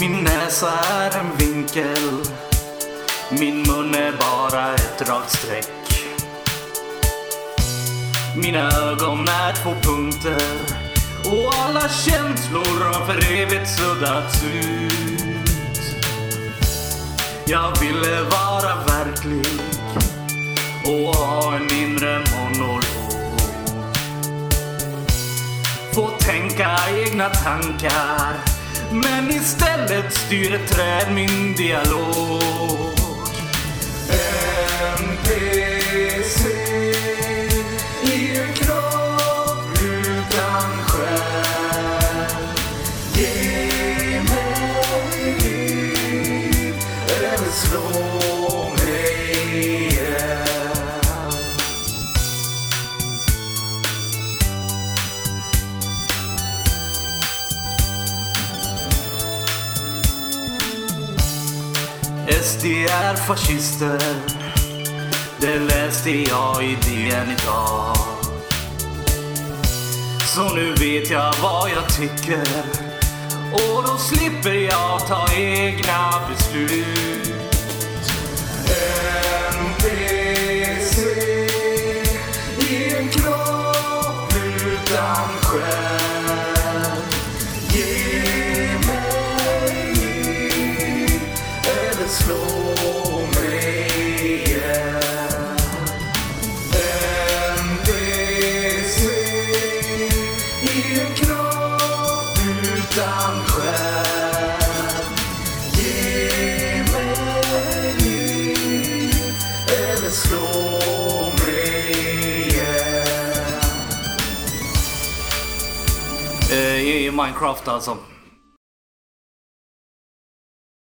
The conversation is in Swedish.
Min näsa är en vinkel. Min mun är bara ett rakt streck Mina ögon är två punkter. Och alla känslor har för evigt suddats ut. Jag ville vara verklig och ha en inre monolog. Få tänka egna tankar men istället styr ett träd min dialog. MPC i en kropp utan själ. Ge mig liv eller slå. SD är fascister. Det läste jag i DN idag. Så nu vet jag vad jag tycker. Och då slipper jag ta egna beslut. NPC i en kropp utan själ. En kropp utan själ Ge mig liv eller slå mig igen. Eh, I Minecraft alltså.